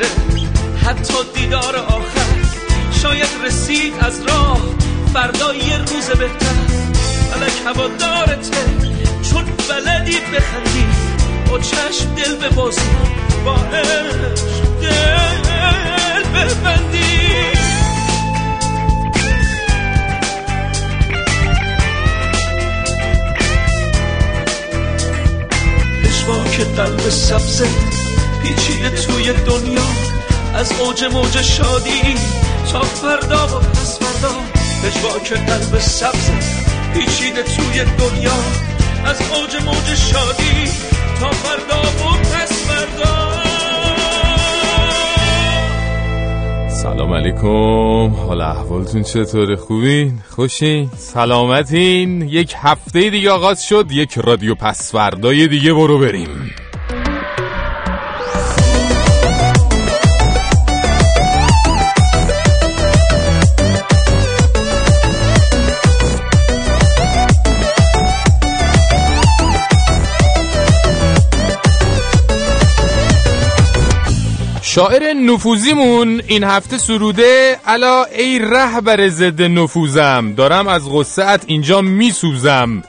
باشه حتی دیدار آخر شاید رسید از راه فردا یه روز بهتر. فلک هوادارته چون بلدی بخندی با چشم دل ببازی با دل ببندی. که قلب سبزه پیچیده توی دنیا. از اوج موج شادی تا فردا و پس فردا. که قلب سبزه پیچیده توی دنیا. از اوج موج شادی تا فردا و پس فردا. سلام علیکم. حال احوالتون چطوره؟ خوبین خوشین سلامتین. یک هفته دیگه آغاز شد. یک رادیو پس فردای دیگه برو بریم. شاعر نفوزیمون این هفته سروده الا ای رهبر ضد نفوزم دارم از غصت اینجا میسوزم.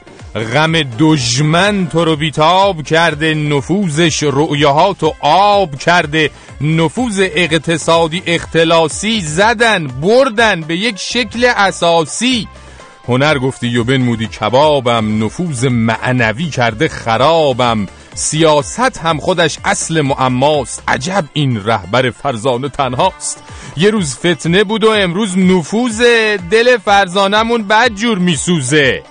غم دجمن تو رو بیتاب کرده نفوزش رؤیاهات و آب کرده. نفوز اقتصادی اختلاسی زدن بردن به یک شکل اساسی. هنر گفتی و بنمودی کبابم نفوز معنوی کرده خرابم. سیاست هم خودش اصل معماست. عجب این رهبر فرزانه تنهاست. یه روز فتنه بود و امروز نفوذ. دل فرزانمون بد جور میسوزه.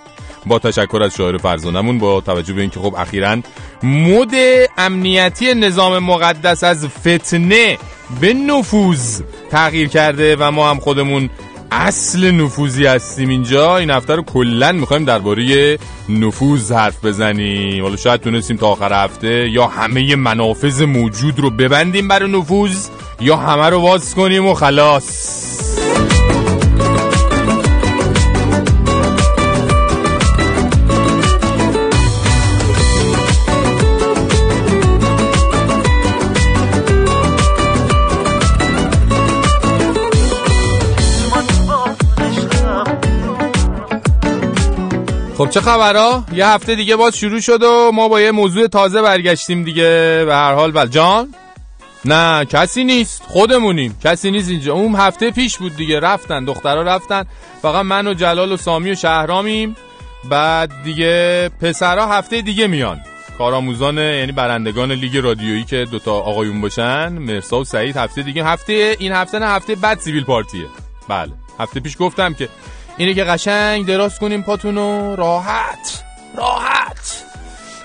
با تشکر از شاعر فرزانمون با توجه به اینکه خب اخیرا مد امنیتی نظام مقدس از فتنه به نفوذ تغییر کرده و ما هم خودمون اصل نفوذی هستیم اینجا. این هفته رو کلا می‌خوایم درباره نفوذ حرف بزنیم. حالا شاید تونستیم تا آخر هفته یا همه منافذ موجود رو ببندیم برای نفوذ یا همه رو باز کنیم و خلاص. خب چه خبرها؟ یه هفته دیگه باز شروع شد و ما با یه موضوع تازه برگشتیم دیگه. به هر حال بل جان؟ نه کسی نیست. خودمونیم. کسی نیست اینجا. اون هفته پیش بود دیگه. رفتن. دخترها رفتن. فقط من و جلال و سامی و شهرامیم. بعد دیگه پسرها هفته دیگه میان. کارآموزان یعنی برندگان لیگ رادیویی که دوتا آقایون باشن مرسا و سعید هفته دیگه. هفته این هفته نه هفته بعد سیویل پارتیه. بله. هفته پیش گفتم که اینه که قشنگ دراز کنیم پاتونو راحت راحت.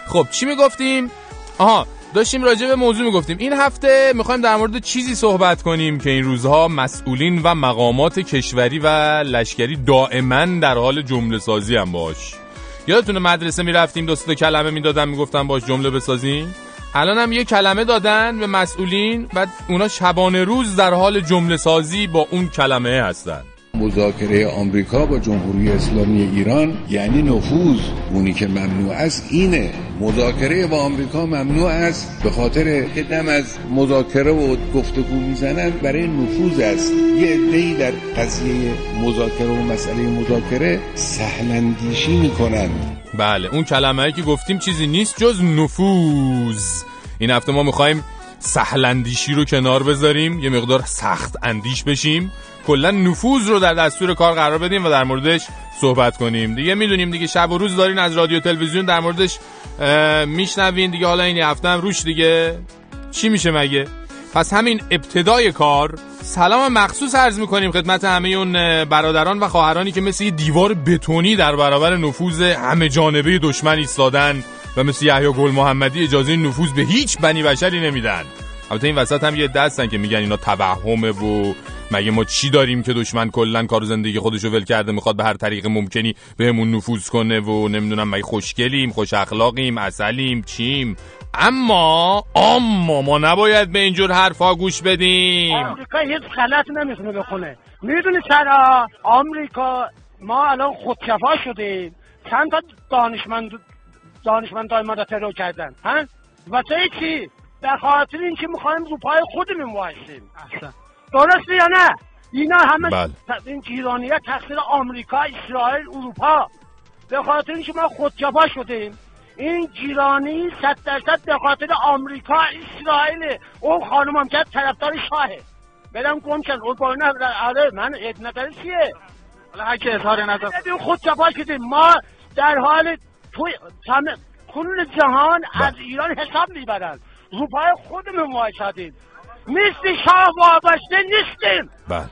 خب چی می‌گفتیم؟ آها داشتیم راجع به موضوع می‌گفتیم. این هفته می‌خوایم در مورد چیزی صحبت کنیم که این روزها مسئولین و مقامات کشوری و لشکری دائما در حال جمله سازی هم باش. یادتونه مدرسه می‌رفتیم دوست کلمه می‌دادن می‌گفتن باش جمله بسازیم الان هم یه کلمه دادن به مسئولین بعد اونا شبانه روز در حال جمله سازی با اون کلمه هستن. مذاکره آمریکا با جمهوری اسلامی ایران یعنی نفوذ. اونی که ممنوع است اینه. مذاکره با آمریکا ممنوع است به خاطر که دم از مذاکره و گفتگو می‌زنن برای نفوذ است. یه عده‌ای در قضیه مذاکره و مسئله مذاکره سهلندیشی می‌کنند بله اون کلمه که گفتیم چیزی نیست جز نفوذ. این هفته ما می‌خوایم سهلندیشی رو کنار بذاریم یه مقدار سخت اندیش بشیم. کلا نفوذ رو در دستور کار قرار بدیم و در موردش صحبت کنیم. دیگه می‌دونیم دیگه شب و روز دارین از رادیو تلویزیون در موردش میشنوین دیگه. حالا این هفته هم روش دیگه. چی میشه مگه؟ پس همین ابتدای کار. سلام مخصوص عرض می‌کنیم خدمت همه اون برادران و خواهرانی که مثل یه دیوار بتونی در برابر نفوذ همه جانبه دشمن ایستادن و مثل یحیی گل محمدی اجازه نفوذ به هیچ بنی بشری نمیدن. البته این وسط هم یه دستن که میگن اینا توهمه و مگه ما چی داریم که دشمن کلا کار زندگی خودشو ول کرده می‌خواد به هر طریق ممکنی بهمون نفوذ کنه و نمی‌دونم مگه خوشگلیم خوش اخلاقیم اصلیم چیم. اما اما ما نباید به اینجور حرفا گوش بدیم. آمریکا هیچ غلط نمی‌تونه بکنه می‌دونی چرا؟ آمریکا ما الان خودکفا شدیم. چند تا دانشمند دانشمندای ما رو ترور کردن ها؟ واسه چی به خاطر اینکه می‌خوایم رو پای خودمون وایسیم. درسته یا نه؟ اینا همه بله. این ایرانیت تقصیر آمریکا اسرائیل اروپا. به خاطر اینکه ما خودجفا شدیم. این گیرانی صد درصد به خاطر آمریکا اسرائیل. اون خانم هم که طرفدار شاهه. برم گم کن اون با آره من یک نظر چیه؟ حالا هر کی اظهار نظر خود جفا شدیم. ما در حال توی کل جهان از ایران حساب می‌برن. رو پای خودمون وایسادیم مثل شاه وابسته نیستیم. بله.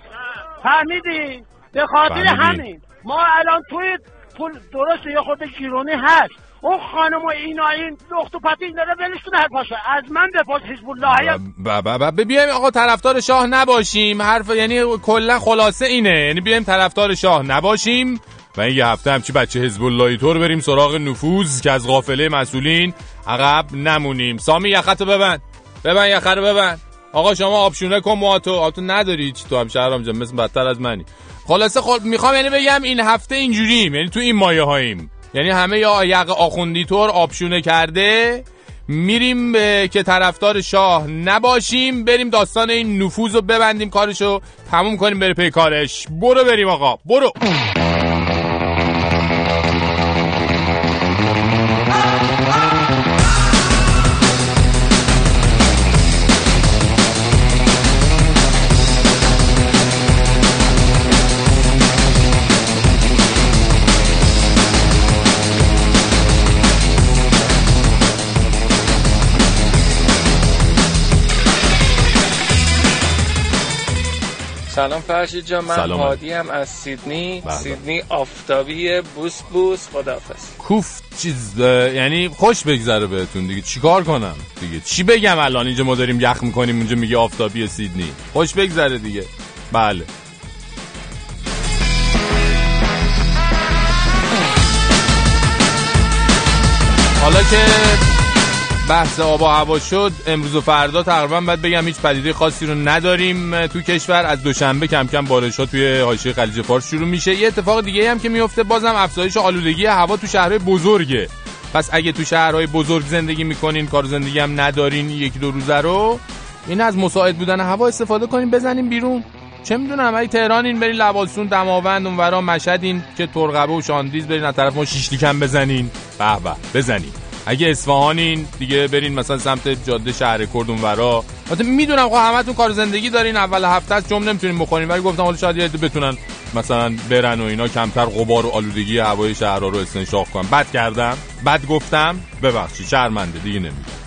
فهمیدی؟ به خاطر. همین. ما الان توی پول درست یه خود گیرونی هست. اون خانم و اینا این لخت و پتی این داره ولشتون هر پاشه از من بپرس حزب الله ب- ب- ب- بیایم آقا طرفدار شاه نباشیم. حرف یعنی کلا خلاصه اینه. یعنی بیایم طرفدار شاه نباشیم و این یه هفته همچی بچه حزب اللهی طور بریم سراغ نفوذ که از قافله مسئولین عقب نمونیم. سامی یخت ببند. ببند رو ببند. آقا شما آبشونه کن مواتو آبتو نداری چی تو هم شهرام جان مثل بدتر از منی. خلاصه خب می‌خوام یعنی بگم این هفته اینجوریم یعنی تو این مایه هاییم. یعنی همه یا یق آخوندی طور کرده میریم به که طرفدار شاه نباشیم بریم داستان این نفوذ رو ببندیم کارشو تموم کنیم بره پی کارش. برو بریم آقا برو. سلام فرشید جان من سلام. هادی هم از سیدنی. بله. سیدنی آفتابی بوس بوس خداحافظ. کوف چیز یعنی خوش بگذره بهتون دیگه. چیکار کنم دیگه؟ چی بگم الان؟ اینجا ما داریم یخ می‌کنیم اونجا میگه آفتابی سیدنی. خوش بگذره دیگه. بله. حالا که بحث آب و هوا شد امروز و فردا تقریبا باید بگم هیچ پدیده خاصی رو نداریم تو کشور. از دوشنبه کم کم بارش ها توی حاشیه خلیج فارس شروع میشه. یه اتفاق دیگه هم که میفته بازم افزایش آلودگی هوا تو شهرهای بزرگه. پس اگه تو شهرهای بزرگ زندگی می‌کنین کار زندگی هم ندارین یکی دو روزه رو این از مساعد بودن هوا استفاده کنین بزنین بیرون. چه می‌دونم اگه تهرانین برین لواسون دماوند اونورا مشهدین که ترقبه و شاندیز برین از طرف ما شیشلیکم بزنین. به به بزنین. اگه اصفهانین دیگه برین مثلا سمت جاده شهر کرد اونورا. البته می‌دونم خب همتون کار زندگی دارین اول هفته از جمله نمی‌تونین بخورین. ولی گفتم حالا شاید یه بتونن مثلا برن و اینا کمتر غبار و آلودگی هوای شهرها رو استنشاق کنن. بد کردم بد گفتم. ببخشید شرمنده دیگه نمیگم.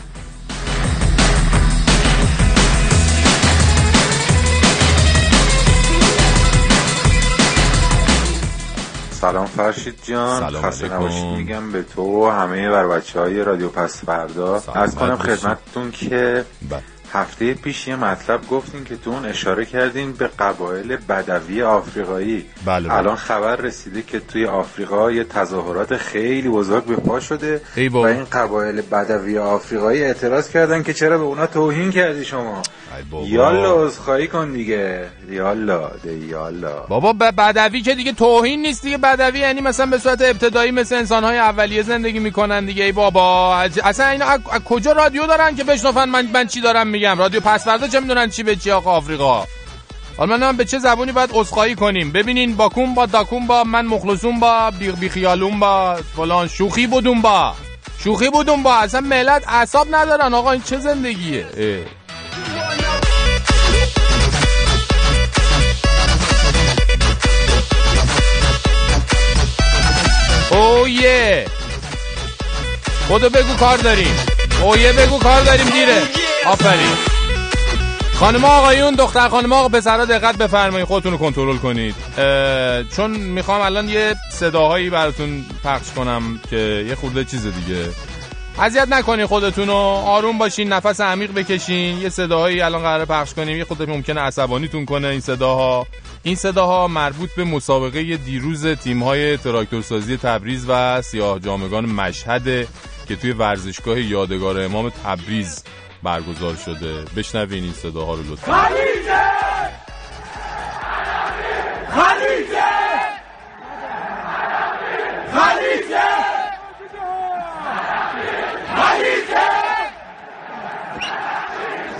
سلام فرشید جان سلام خسته. نباشید میگم به تو و همه بر بچه های رادیو پس فردا از کنم. خدمتتون که بله. هفته پیش یه مطلب گفتین که تو اون اشاره کردین به قبایل بدوی آفریقایی. بله، بله. الان خبر رسیده که توی آفریقا یه تظاهرات خیلی بزرگ به پا شده ای و. این قبایل بدوی آفریقایی اعتراض کردن که چرا به اونا توهین کردی شما. یالا عذرخواهی کن دیگه. یالا یالا بابا ب- بدوی که دیگه توهین نیست دیگه. بدوی یعنی مثلا به صورت ابتدایی مثل انسانهای اولیه زندگی می‌کنن دیگه. ای بابا اصلا اینا از از کجا رادیو دارن که بشنفن من من چی دارم میگم. رادیو پسوردا چه می‌دونن چی به چی آقا آفریقا؟ حالا من به چه زبونی باید عذرخواهی کنیم؟ ببینین باکون با داکون با من مخلصون با بی بی خیالون با فلان. شوخی بودون با. شوخی بودون با. اصلا ملت اعصاب ندارن. آقا این چه زندگیه؟ اه. اویه خودو بگو کار داریم. اویه بگو کار داریم دیره. آفرین. خانم آقایون دختر خانم آقا پسرها دقت بفرمایید خودتون رو کنترل کنید. چون می‌خوام الان یه صداهایی براتون پخش کنم که یه خورده چیز دیگه. اذیت نکنین خودتون رو. آروم باشین نفس عمیق بکشین. یه صداهایی الان قراره پخش کنیم. یه خود ممکنه عصبانیتون کنه این صداها. این صداها مربوط به مسابقه دیروز تیم‌های تراکتورسازی تبریز و سیاه جامگان مشهد که توی ورزشگاه یادگار امام تبریز برگزار شده. بشنوین این صداها رو لطفا. خلیجه! خلیجه! خلیجه! خلیجه!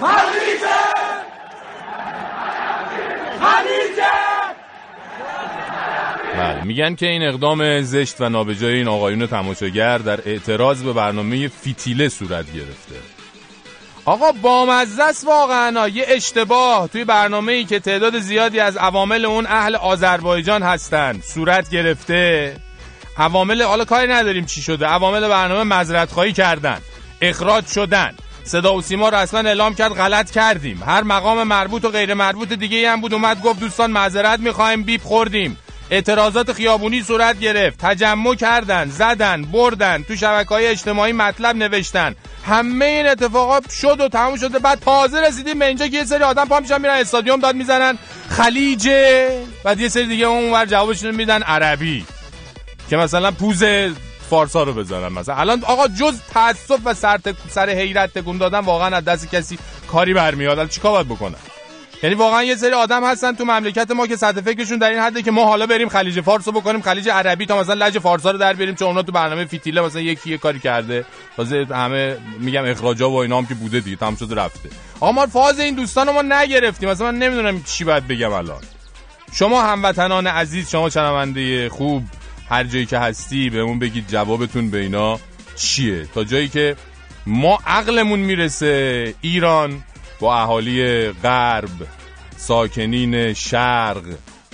خلیجه! بله. میگن که این اقدام زشت و نابجای این آقایون تماشاگر در اعتراض به برنامه فیتیله صورت گرفته. آقا بامزه است واقعا. یه اشتباه. توی برنامه ای که تعداد زیادی از عوامل اون اهل آذربایجان هستند صورت گرفته. عوامل حالا کاری نداریم چی شده. عوامل برنامه مذرت خواهی کردن. اخراج شدن. صدا و سیما رو اصلا اعلام کرد غلط کردیم. هر مقام مربوط و غیر مربوط دیگه هم بود. اومد گفت دوستان معذرت می‌خوایم. بیپ خوردیم. اعتراضات خیابونی صورت گرفت. تجمع کردن زدن بردن تو شبکه های اجتماعی مطلب نوشتن. همه این اتفاقات شد و تموم شده. بعد تازه رسیدیم به اینجا که یه سری آدم پا میشن میرن استادیوم داد می‌زنن. خلیجه بعد یه سری دیگه اونور جوابشون میدن عربی. که مثلا پوز فارسا رو بذارن مثلا. الان آقا جز تاسف و سر, سر حیرت تکون دادن واقعا از دست کسی کاری برمیاد. الان چیکار باید بکنن؟ یعنی واقعا یه سری آدم هستن تو مملکت ما که سطح فکرشون در این حده که ما حالا بریم خلیج فارس رو بکنیم خلیج عربی تا مثلا لج فارسا رو در بیاریم چون اونا تو برنامه فیتیله مثلا یکی یه کاری کرده. تازه همه میگم اخراجا و اینا هم که بوده دیگه تمام شده رفته. آقا ما فاز این دوستان رو ما نگرفتیم. مثلا من نمی‌دونم چی باید بگم الان. شما هموطنان عزیز شما شنونده خوب هر جایی که هستی بهمون بگید جوابتون به اینا چیه؟ تا جایی که ما عقلمون می‌رسه ایران با اهالی غرب ساکنین شرق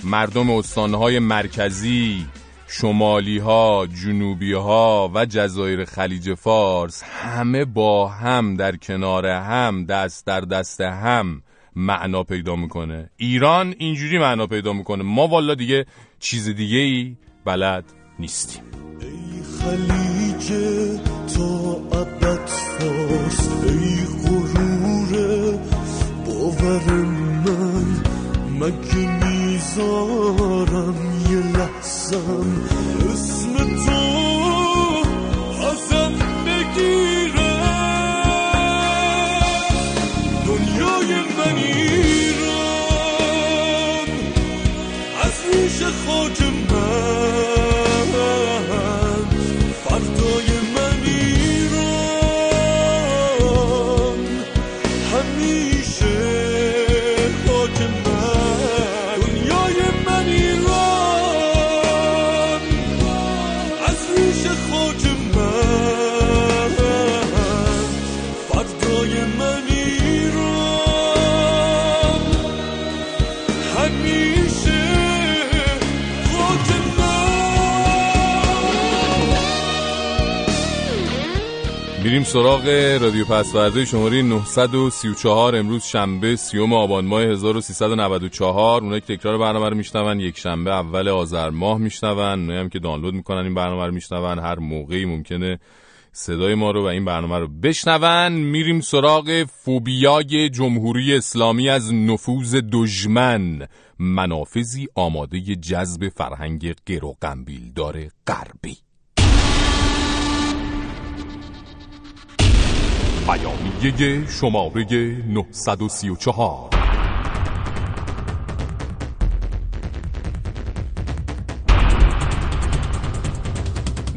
مردم استانهای مرکزی شمالی ها جنوبی ها و جزایر خلیج فارس همه با هم در کنار هم دست در دست هم معنا پیدا می‌کنه. ایران اینجوری معنا پیدا می‌کنه. ما والا دیگه چیز دیگه ای بلد نیستیم. ای خلیج ای the سراغ رادیو پسورده شماره 934 امروز شنبه سیوم آبان ماه 1394 اونایی که تکرار برنامه رو میشنون یک شنبه اول آذر ماه میشنون. اونایی هم که دانلود می‌کنن این برنامه رو میشنون. هر موقعی ممکنه صدای ما رو و این برنامه رو بشنون. میریم سراغ فوبیای جمهوری اسلامی از نفوذ دژمن منافذی آماده جذب فرهنگ غیر داره غربی. بیانیه شماره 934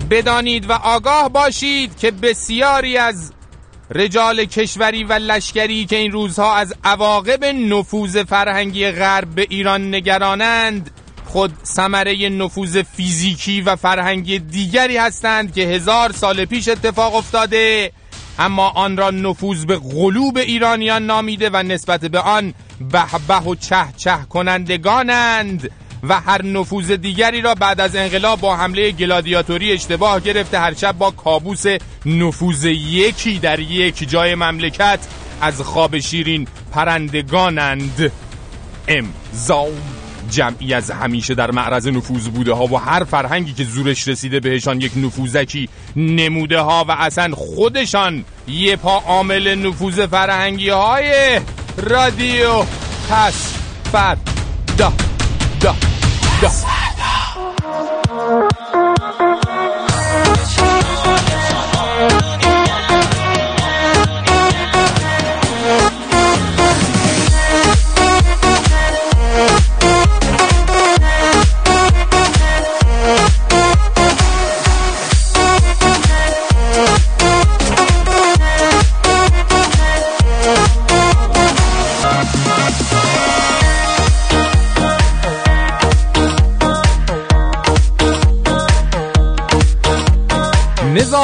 بدانید و آگاه باشید که بسیاری از رجال کشوری و لشکری که این روزها از عواقب نفوذ فرهنگی غرب به ایران نگرانند خود ثمره نفوذ فیزیکی و فرهنگی دیگری هستند که هزار سال پیش اتفاق افتاده. اما آن را نفوذ به قلوب ایرانیان نامیده و نسبت به آن به و چه چه کنندگانند و هر نفوذ دیگری را بعد از انقلاب با حمله گلادیاتوری اشتباه گرفته هر شب با کابوس نفوذ یکی در یک جای مملکت از خواب شیرین پرندگانند. امضا. جمعی از همیشه در معرض نفوذ بوده ها و هر فرهنگی که زورش رسیده بهشان یک نفوذکی نموده ها و اصلا خودشان یه پا عامل نفوذ فرهنگی های رادیو. پس فد دا دا دا.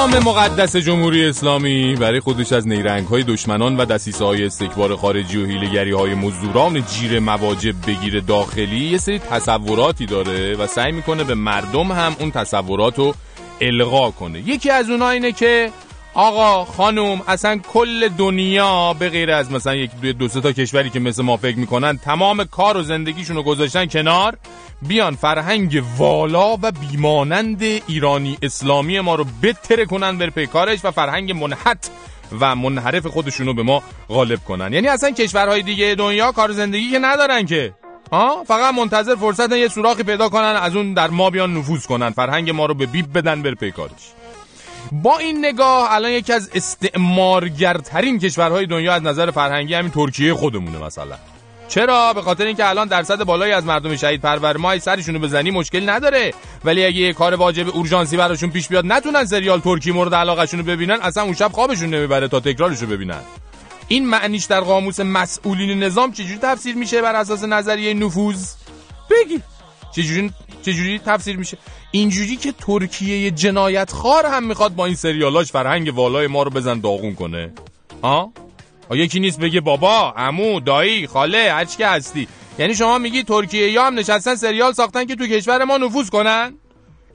نظام مقدس جمهوری اسلامی برای خودش از نیرنگ های دشمنان و دسیسه های استکبار خارجی و هیلگری های مزدوران جیر مواجب بگیر داخلی یه سری تصوراتی داره و سعی می‌کنه به مردم هم اون تصورات رو القا کنه. یکی از اونها اینه که آقا خانم اصلا کل دنیا به غیر از مثلا یک دو, دو تا کشوری که مثل ما فکر می‌کنن تمام کار و زندگیشون رو گذاشتن کنار بیان فرهنگ والا و بیمانند ایرانی اسلامی ما رو بتره کنن بر پیکارش و فرهنگ منحت و منحرف خودشون رو به ما غالب کنن. یعنی اصلا کشورهای دیگه دنیا کار زندگی که ندارن که. ها فقط منتظر فرصت یه سوراخی پیدا کنن از اون در ما بیان نفوذ کنن. فرهنگ ما رو به بیب بدن بر پیکارش با این نگاه الان یکی از استعمارگرترین کشورهای دنیا از نظر فرهنگی همین ترکیه خودمونه مثلا. چرا؟ به خاطر اینکه الان درصد بالایی از مردم شهید پرور ما سرشونو بزنی مشکل نداره. ولی اگه یه کار واجب اورژانسی براشون پیش بیاد نتونن سریال ترکی مورد علاقهشون رو ببینن. اصلا اون شب خوابشون نمی‌بره تا تکرارش ببینن. این معنیش در قاموس مسئولین نظام چجوری تفسیر میشه بر اساس نظریه نفوذ؟ بگی. چجوری چجوری تفسیر میشه؟ اینجوری که ترکیه جنایت خار هم می‌خواد با این سریالاش فرهنگ والای ما رو بزن داغون کنه. ها یکی نیست بگه بابا عمو دایی خاله هرچی که هستی. یعنی شما میگی ترکیه یا هم نشستن سریال ساختن که تو کشور ما نفوذ کنن؟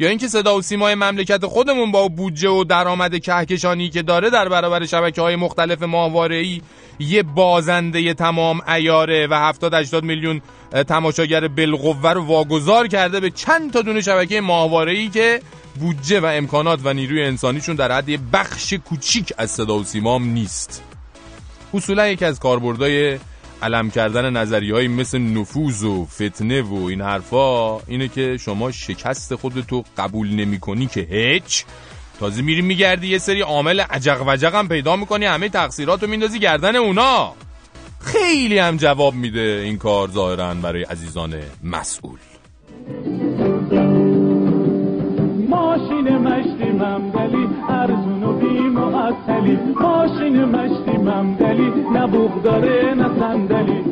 یا اینکه صدا و سیمای مملکت خودمون با بودجه و درآمد کهکشانی که داره در برابر شبکه های مختلف ماهواره‌ای یه بازنده تمام ایاره و 70 80 میلیون تماشاگر بالقوه رو واگذار کرده به چند تا دونه شبکه ماهواره‌ای که بودجه و امکانات و نیروی انسانیشون در حد بخش کوچیک از صدا و سیمام نیست. اصولا یکی از کاربردهای علم کردن نظریه های مثل نفوذ و فتنه و این حرفا اینه که شما شکست خودتو قبول نمی کنی که هیچ. تازه میری میگردی یه سری عامل عجق وجق هم پیدا می‌کنی همه تقصیراتو میندازی گردن اونا. خیلی هم جواب میده این کار ظاهرا برای عزیزان مسئول. ماشین و بی ماشین مشتی ممدلی. نه داره نه صندلی.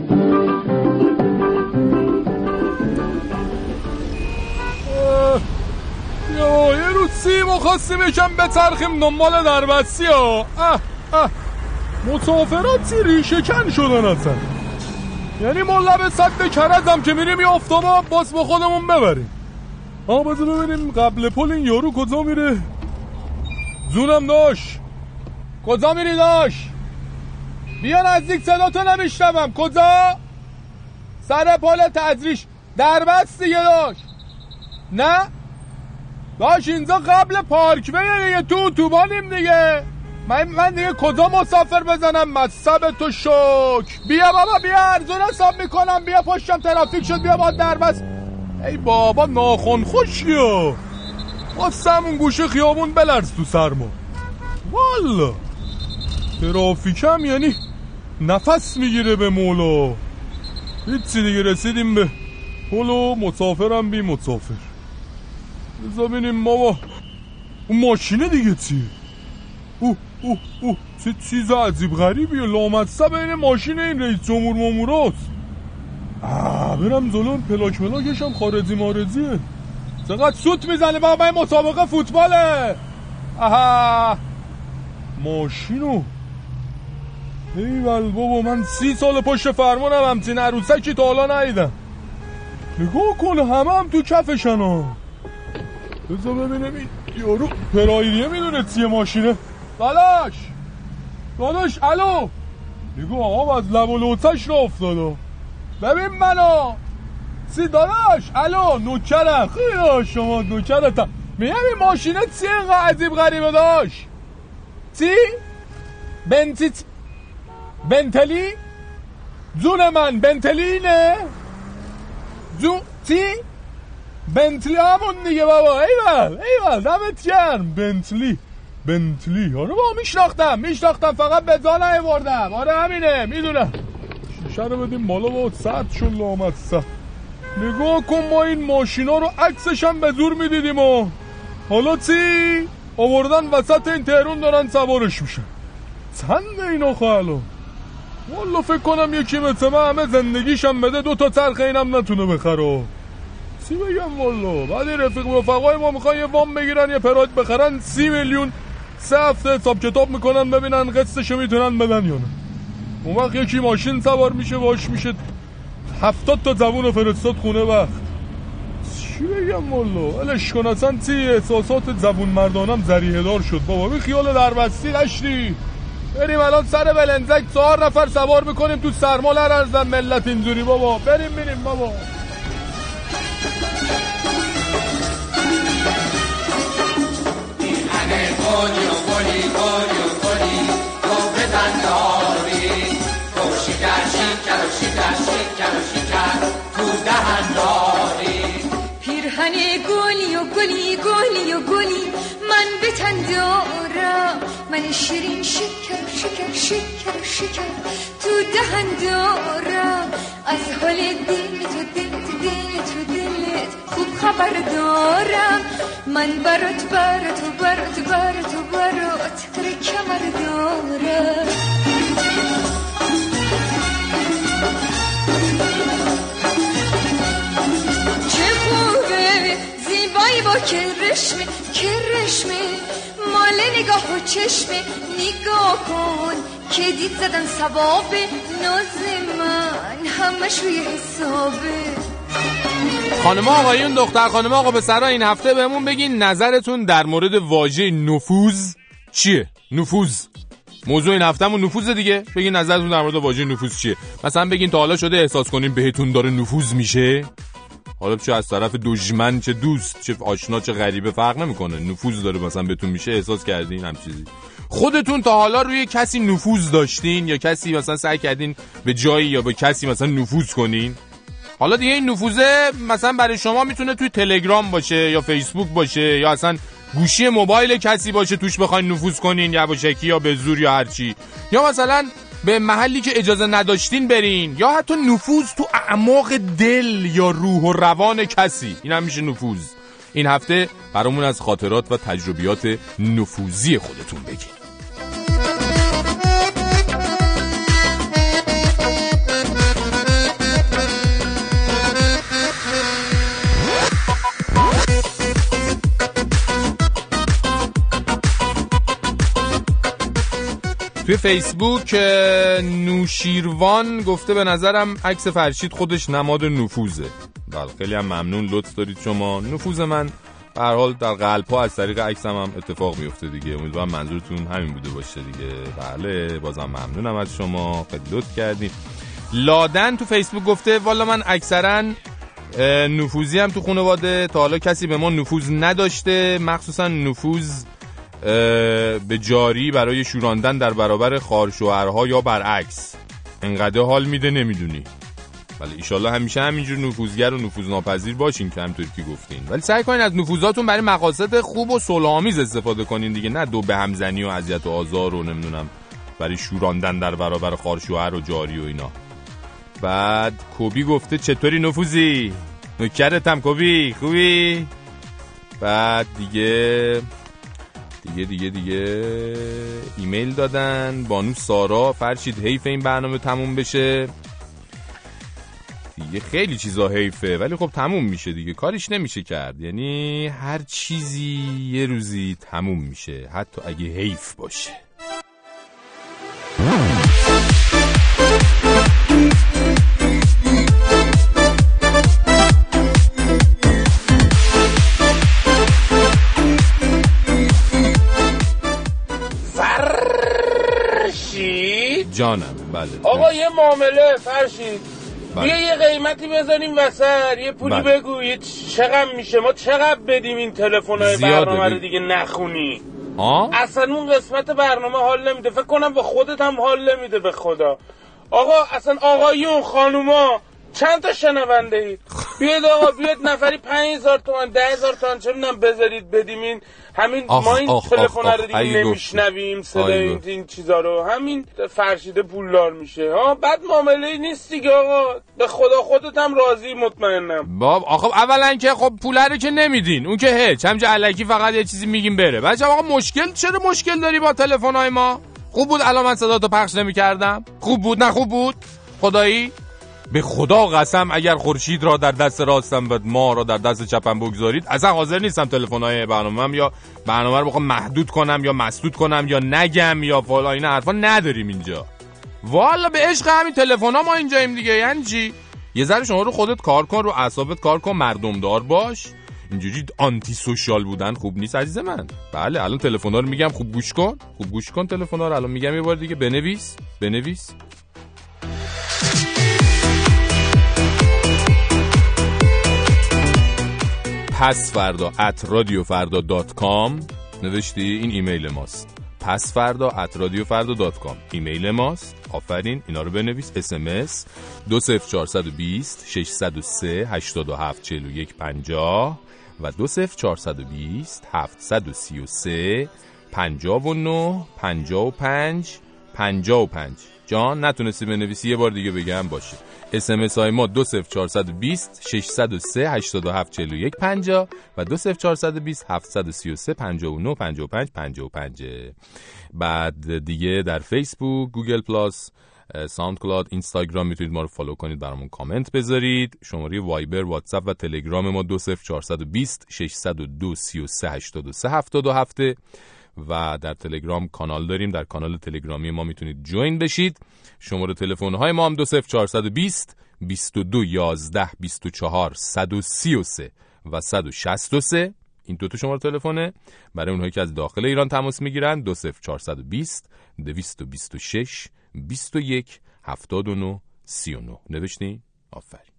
یه رو سیم و خواستیم یکم بچرخیم دنبال دربستی ها. اه اه. مسافرات ریشه کن شدن اصلا. یعنی ما لب صد کرزم که میریم یه افتابا باز با خودمون ببریم. آه ببینیم قبل پل این یارو کجا میره. زونم داشت. کجا میری داشت بیا نزدیک صدا تو نمیشتمم کجا؟ سر پل تدریش. در بست دیگه داشت نه؟ داشت اینجا قبل پارک دیگه. تو توبانیم دیگه. من, من دیگه کجا مسافر بزنم؟ مصب تو شک. بیا بابا بیا. ارزون حساب می‌کنم. بیا پشتم. ترافیک شد. بیا با دربست ای بابا ناخون خوشیو با اون گوشه خیابون بلرز تو سرما. والا. ترافیکم یعنی نفس می‌گیره به مولا هیچی دیگه رسیدیم به پلو مسافرم بی مسافر. بذار بینیم بابا. اون ماشینه دیگه چی؟ اوه اوه اوه. چه چیز عجیب غریبیه. لامصب این ماشین این رئیس جمهور ماموراست. برم جلو. پلاک پلاکش هم خارجی مارزیه چقدر سوت می‌زنه بابا مسابقه فوتباله. آها. ماشینو ایول بابا من سی سال پشت فرمانم همچین عروسکی تا حالا ندیدم. نگاه کن همه هم تو کفشن ها. بذار ببینم این یارو پرایریه می‌دونه چیه ماشینه. داداش داداش الو! نگاه آب از لب و لوتش را افتاده ببین منو. سی داداش الو نوکرم. خیلی شما نوکرتم میگم این ماشینه چیه اینقدر عجیب غریبه داشت؟ چی؟ بنتیت بنتلی؟ جون من بنتلی نه؟ جون چی؟ بنتلی همون دیگه بابا ایول ایول دمت گرم. بنتلی بنتلی. آره با میشناختم میشناختم فقط به جا نیوردم آره همینه می‌دونم. شیشه رو بدیم بالا با سرد شد لامت سرد نگاه کن ما این ماشینا رو عکسش هم به زور می‌دیدیم و حالا چی؟ آوردن وسط این تهرون دارن سوارش میشن. چند این آخه والا فکر کنم یکی مثل من همه زندگیشم بده دو تا چرخ اینم نتونه بخره. سی بگم والا بعد رفیق رفقای ما می‌خوان یه وام بگیرن یه پراید بخرن سی میلیون. سه هفته حساب کتاب می‌کنن ببینن قسطشو می‌تونن بدن یا نه. اون وقت یکی ماشین سوار میشه باش میشه. هفتاد تا زبون رو فرستاد خونه وقت. چی بگم والله. الش کن اصلا تی احساسات زبون مردانم ذریعه دار شد. بابا بی خیال در بستی قشتی بریم الان سر بلنزک چهار نفر سوار می‌کنیم تو سرما لرزن ملت اینجوری بابا. بریم بریم بابا. پیرهن گلی و گلی گلی و گلی من به من شیرین شکر شکر شکر شکر. تو دهن دارم از حال دل تو دل تو دل تو دلت خوب خبر دارم. من برات برات و برات برات و برات تر کمر دارم. چه خوبه زیبایی با کرشمه کرشمه مال نگاه و چشمه نگاه کن. که دید زدن ثواب ناز من. همش روی حسابه. خانم آقایون دختر خانم آقا پسرا این هفته بهمون بگین نظرتون در مورد واژه نفوذ چیه؟ نفوذ. موضوع این هفتهمون نفوذ دیگه. بگین نظرتون در مورد واژه نفوذ چیه؟ مثلا بگین تا حالا شده احساس کنین بهتون داره نفوذ میشه؟ حالا چه از طرف دشمن چه دوست چه آشنا چه غریبه فرق نمی‌کنه. نفوذ داره مثلا بهتون میشه احساس کردین هم چیزی خودتون تا حالا روی کسی نفوذ داشتین یا کسی مثلا سعی کردین به جایی یا به کسی مثلا نفوذ کنین؟ حالا دیگه این نفوذه مثلا برای شما می‌تونه توی تلگرام باشه یا فیسبوک باشه یا اصلا گوشی موبایل کسی باشه توش بخواین نفوذ کنین یا یواشکی یا به زور یا هرچی. یا مثلا به محلی که اجازه نداشتین برین. یا حتی نفوذ تو اعماق دل یا روح و روان کسی. این هم میشه نفوذ. این هفته برامون از خاطرات و تجربیات نفوذی خودتون بگین. توی فیسبوک نوشیروان گفته به نظرم عکس فرشید خودش نماد نفوذه. بله خیلی هم ممنون. لطف دارید شما. نفوذ من. به حال در قلب ها از طریق عکسم هم اتفاق میفته دیگه. امیدوارم منظورتون همین بوده باشه دیگه. بله بازم ممنونم از شما. خیلی لطف کردین. لادن تو فیسبوک گفته والا من اکثرا نفوذی هم تو خانواده. تا حالا کسی به ما نفوذ نداشته. مخصوصا نفوذ به جاری برای شوراندن در برابر خارشوهرها یا برعکس. انقدر حال میده نمی‌دونی. ولی ایشالله همیشه همینجور نفوذگر و نفوذ ناپذیر باشین که همطور که گفتین. ولی سعی کنین از نفوذاتون برای مقاصد خوب و صلحآمیز استفاده کنین دیگه. نه دو به همزنی و اذیت و آزار و نمی‌دونم برای شوراندن در برابر خارشوهر و جاری و اینا. بعد کوبی گفته چطوری نفوذی؟ نکرتم کوبی؟ خوبی؟ بعد دیگه دیگه دیگه دیگه. ایمیل دادن. بانو سارا. فرشید حیف این برنامه تموم بشه. دیگه خیلی چیزا حیفه. ولی خب تموم میشه دیگه. کاریش نمیشه کرد. یعنی هر چیزی یه روزی تموم میشه. حتی اگه حیف باشه. جانم. بله. آقا یه معامله فرشید. بله. بیا یه قیمتی بذاریم وسط. یه پولی بله. بگو. یه چقدر میشه؟ ما چقدر بدیم این تلفن های. برنامه رو دیگه؟ نخونی. آه؟ اصلا اون قسمت برنامه حال نمیده. فکر کنم به خودت هم حال نمیده به خدا. آقا اصلا آقایون خانوما چند تا شنونده اید؟ بیاید آقا بیاید نفری پنج هزار تومن ده هزار تومن چه می‌دونم بذارید بدیم این همین آخ، ما این تلفن رو دیگه. نمیشنویم صدای این. این چیزا رو. همین فرشیده پولدار میشه. ها بعد معامله نیست دیگه آقا. به خدا خودت هم راضی مطمئنم. باب آخه اولا که خب پول رو که نمیدین. اون که هیچ. همجا علکی فقط یه چیزی میگیم بره. بچه آقا مشکل چرا مشکل داری با تلفن های ما؟ خوب بود؟ الان من صدا تو پخش نمی‌کردم. خوب بود؟ نه خوب بود؟ خدایی؟ به خدا قسم اگر خورشید را در دست راستم و ما را در دست چپم بگذارید اصلا حاضر نیستم تلفن های یا برنامه رو بخوام محدود کنم یا مسدود کنم یا نگم یا فلان این حرفا نداریم اینجا. والا به عشق همین تلفن ها ما اینجاییم دیگه یعنی چی؟ یه ذره شما رو خودت کار کن رو اعصابت کار کن مردم دار باش. اینجوری anti-social بودن خوب نیست عزیز من. بله الان تلفن رو میگم خوب گوش کن. خوب گوش کن تلفن رو الان میگم یه بار دیگه بنویس بنویس. پس فردا at رادیو فردا dot com نوشتی این ایمیل ماست. پس فردا at رادیو فردا dot com ایمیل ماست. آفرین اینا رو بنویس. اسمس دو صفر چارصد ششصد و سه هشتاد و هفت چهل و یک پنجاه و دو صفر چارصد و بیست هفتصد و سی و سه پنجاه و نو پنجاه و پنج پنجاه و پنج. جان نتونستی بنویسی یه بار دیگه بگم باشه. اسمس های ما 20420 603 87 41 50 و 20420 733 59 55 55 بعد دیگه در فیسبوک گوگل پلاس ساوند کلاد اینستاگرام می‌تونید ما رو follow کنید برامون کامنت بذارید. شماره وایبر واتساپ و تلگرام ما 20420 602 33 83 77 و در تلگرام کانال داریم. در کانال تلگرامی ما می‌تونید join بشید. شماره تلفن های ما هم 20420 22 11 24 133 و 163 این دو تا شماره تلفنه. برای اونهایی که از داخل ایران تماس می‌گیرن 20420 226 21 79 39 نوشتین؟ آفرین.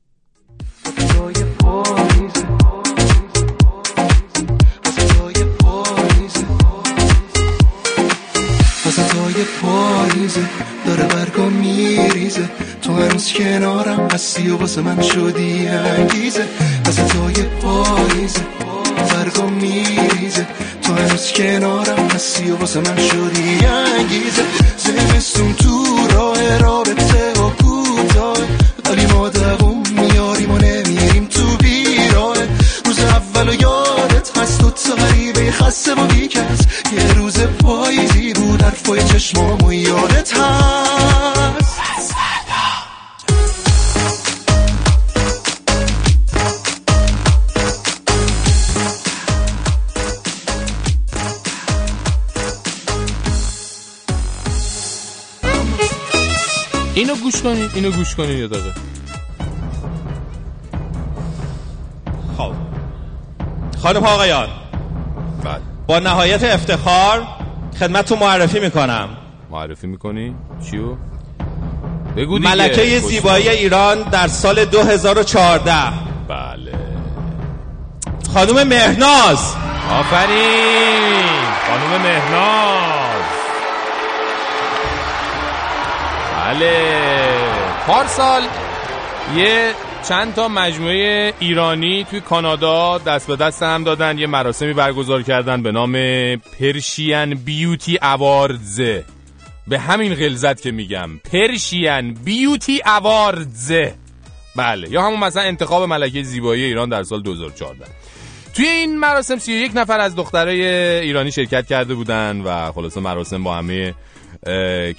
صدای پاییزه داره برگا میریزه. تو هنوز کنارم هستی و واسه من شدی انگیزه. صدای پاییزه برگا میریزه. تو هنوز کنارم هستی و واسه من شدی انگیزه. زمستون تو راه رابطه و کوتاه ولی ما دوم میاریم و نمیریم تو بیراه روز اول و یادت هست تو غریبه خسته و بیکس. یه روز پاییزی بود حرفای چشمامو یادت هست. اینو گوش کنید اینو گوش کنید یه دقیقه. خب. خانم آقایان. بعد. با نهایت افتخار خدمتتون معرفی می‌کنم. معرفی می‌کنی؟ چیو؟ بگو دیگه. ملکه زیبایی ایران در سال 2014 بله. خانم مهناز. آفرین. خانم مهناز. بله. پارسال یه چند تا مجموعه ایرانی توی کانادا دست به دست هم دادن. یه مراسمی برگزار کردن به نام پرشین بیوتی اواردز به همین غلظت که میگم. پرشین بیوتی اواردز بله یا همون مثلا انتخاب ملکه زیبایی ایران در سال 2014 توی این مراسم 31 نفر از دخترای ایرانی شرکت کرده بودن و خلاصه مراسم با همه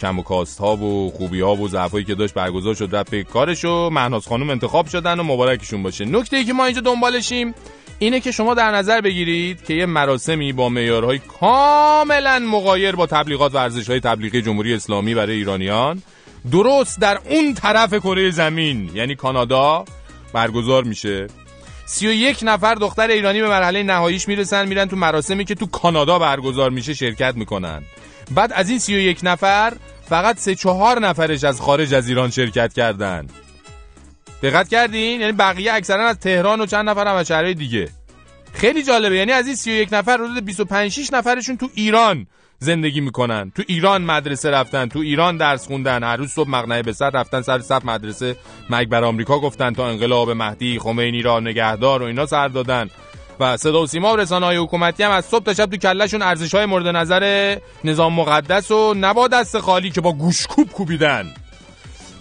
کم و کاست ها و خوبی ها و ضعفایی که داشت برگزار شد رفت به کارش و مهناز خانم انتخاب شدن و مبارکشون باشه. نکته ای که ما اینجا دنبالشیم اینه که شما در نظر بگیرید که یه مراسمی با معیارهای کاملا مغایر با تبلیغات و ارزش‌های تبلیغی جمهوری اسلامی برای ایرانیان درست در اون طرف کره زمین یعنی کانادا برگزار میشه. سی و یک نفر دختر ایرانی به مرحله نهاییش می‌رسن میرن تو مراسمی که تو کانادا برگزار میشه شرکت می‌کنن. بعد از این سی و یک نفر فقط سه چهار نفرش از خارج از ایران شرکت کردن. دقت کردین؟ یعنی بقیه اکثرا از تهران و چند نفر هم از شهرهای دیگه. خیلی جالبه. یعنی از این 31 نفر حدود 25 6 نفرشون تو ایران زندگی می‌کنن. تو ایران مدرسه رفتن تو ایران درس خوندن. هر روز صبح مقنعه به سر رفتن سر صف مدرسه. مرگ بر آمریکا گفتن تا انقلاب مهدی خمینی را نگهدار و اینا سر دادن. و صدا و سیما و رسانه‌های حکومتی هم از صبح تا شب تو کلشون ارزش‌های مورد نظر نظام مقدس و نبا دست خالی که با گوشکوب کوبیدن.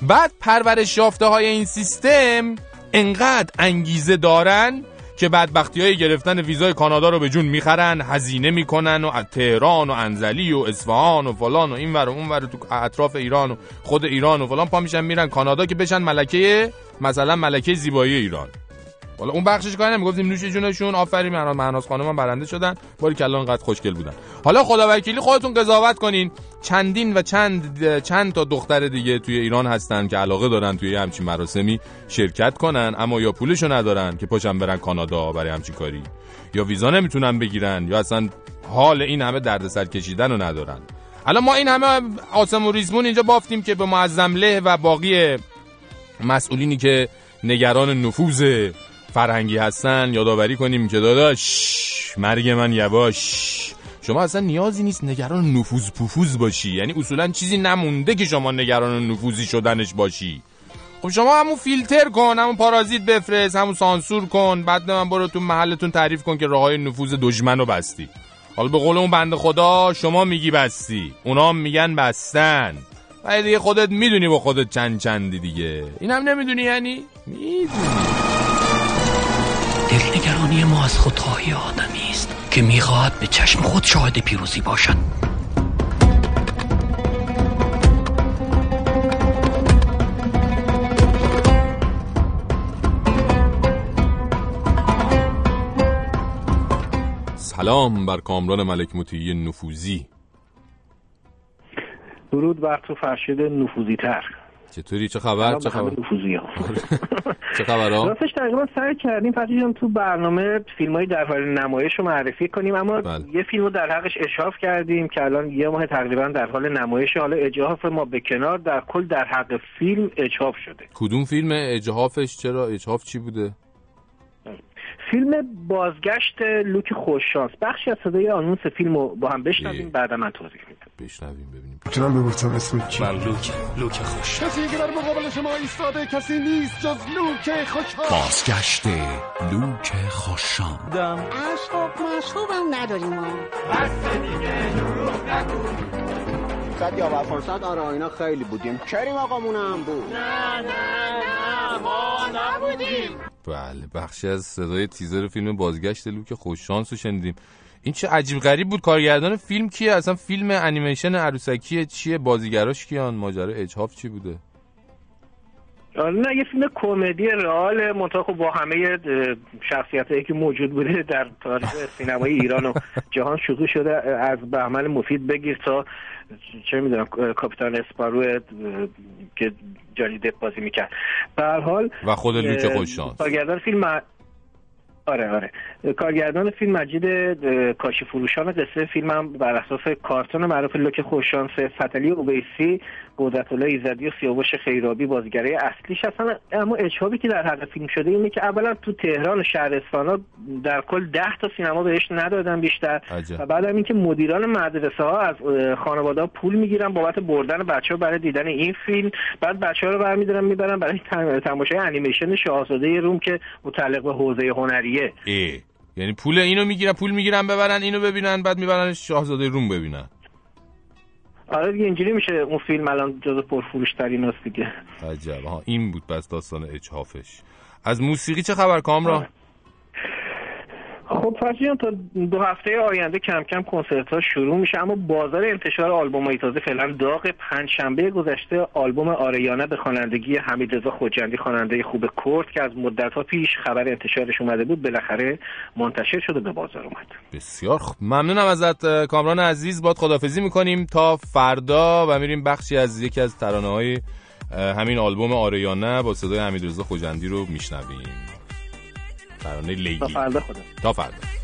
بعد پرورش یافته های این سیستم انقدر انگیزه دارن که بدبختی های گرفتن ویزای کانادا رو به جون می‌خرن هزینه می‌کنن و از تهران و انزلی و اصفهان و فلان و این ور و اون ور تو اطراف ایران و خود ایران و فلان پا میشن میرن کانادا که بشن ملکه مثلا ملکه زیبایی ایران. حالا اون بخشش کاری نمی‌گفتیم نوش جونشون آفرین مهناز مهناز خانم هم برنده شدن. باری کلا انقدر خوشگل بودن. حالا خدا وکیلی خودتون قضاوت کنین. چندین و چند چند تا دختر دیگه توی ایران هستن که علاقه دارن توی همچین مراسمی شرکت کنن اما یا پولشو ندارن که پاشن برن کانادا برای همچین کاری. یا ویزا نمی‌تونن بگیرن یا اصلا حال این همه دردسر کشیدن رو ندارن. الان ما این همه آسم و ریزمون اینجا بافتیم که به معظم له و باقی مسئولینی که نگران نفوذ فرهنگی هستن یادآوری کنیم که داداش مرگ من یواش. شما اصلا نیازی نیست نگران نفوذ پوفوز باشی. یعنی اصولا چیزی نمونده که شما نگران نفوذی شدنش باشی. خب شما همون فیلتر کن همون پارازیت بفرست همون سانسور کن بعد من برو تو محلتون تعریف کن که راه نفوذ دشمن رو بستی. حالا به قول اون بنده خدا شما میگی بستی اونا میگن بستن. و دیگه خودت می‌دونی با خودت چند چندی دیگه. این هم نمی‌دونی یعنی؟ می‌دونی. دلنگرانی ما از خودخواهی آدمی است که می‌خواهد به چشم خود شاهد پیروزی باشد. سلام بر کامران ملک مطیعی نفوذی. درود بر تو فرشید نفوذی تر چطوری؟ چه خبر؟ چه خبر؟ چه خبر راستش تقریبا سعی کردیم فرشید تو برنامه فیلم های در حال نمایش رو معرفی کنیم اما بله. یه فیلم رو در حقش اشراف کردیم که الان یه ماه تقریبا در حال نمایش. حالا اجاف ما به کنار در کل در حق فیلم اجاف شده. کدوم فیلم اجهافش چرا اجهاف چی بوده؟ فیلم بازگشت لوک خوششانس. بخشی از صدای آنونس فیلم رو با هم بشنویم بعد من توضیح میدم بشنویم ببینیم. می‌تونم بپرسم اسمت چیه؟ لوک لوک خوش. کسی که در مقابل شما ایستاده کسی نیست جز لوک خوشحال بازگشت لوک خوششان اشراب مشروبم نداریم ما. صد یا فرصت آره اینا خیلی بودیم. کریم آقامون هم بود. نه نه نه ما نبودیم. بله بخشی از صدای تیزر فیلم بازگشت لوک خوششانس رو شنیدیم. این چه عجیب غریب بود کارگردان فیلم کیه؟ اصلا فیلم انیمیشن عروسکی چیه؟ بازیگراش کیان؟ ماجرا اجهاف چی بوده؟ نه یه فیلم کمدی رئال منتها خب با همه شخصیت که موجود بوده در تاریخ سینمای ایران و جهان شروع شده از بهمن مفید بگیر تا چه می‌دونم کاپیتان اسپارو که جانی دپ بازی می‌کرد. به هر حال و خود لوک خوششانس کارگردان فیلم آره آره. کارگردان فیلم مجید کاشی فروشان قصه فیلم هم بر اساس کارتون معروف لوک خوششانس فتلی اوبیسی قدرت الله ایزدی و سیاوش خیرابی بازیگرای اصلیش هستن. اما اجهابی که در حق فیلم شده اینه که اولا تو تهران و شهرستان ها در کل ده تا سینما بهش ندادن بیشتر. عجب. و بعد هم اینکه مدیران مدرسه ها از خانواده ها پول می‌گیرن بابت بردن بچه ها برای دیدن این فیلم. بعد بچه ها رو برمیدارن می‌برن برای تم- تماشای انیمیشن شاهزاده روم که متعلق به حوزه هنریه. ای یعنی پول اینو می‌گیرن پول می‌گیرن ببرن اینو ببینن بعد می‌برن شاهزاده روم ببینن. آره دیگه اینجوری میشه اون فیلم الان جز پرفروش ترین است دیگه. عجب. ها این بود بس داستان اجهافش از موسیقی چه خبر کامران؟ خب فرشیان تا دو هفته آینده کم کم کنسرت ها شروع میشه اما بازار انتشار آلبوم های تازه فعلا داغ. پنج شنبه گذشته آلبوم آریانه به خوانندگی حمیدرضا خودجندی خواننده خوب کرد که از مدت ها پیش خبر انتشارش اومده بود بالاخره منتشر شده به بازار اومد. بسیار خوب. ممنونم ازت کامران عزیز. باد خدافزی می‌کنیم تا فردا و میریم بخشی از یکی از ترانه های همین آلبوم آریانه با صدای حمیدرضا خوجندی رو میشنویم. لیلی. تا فردا خدا. تا فردا.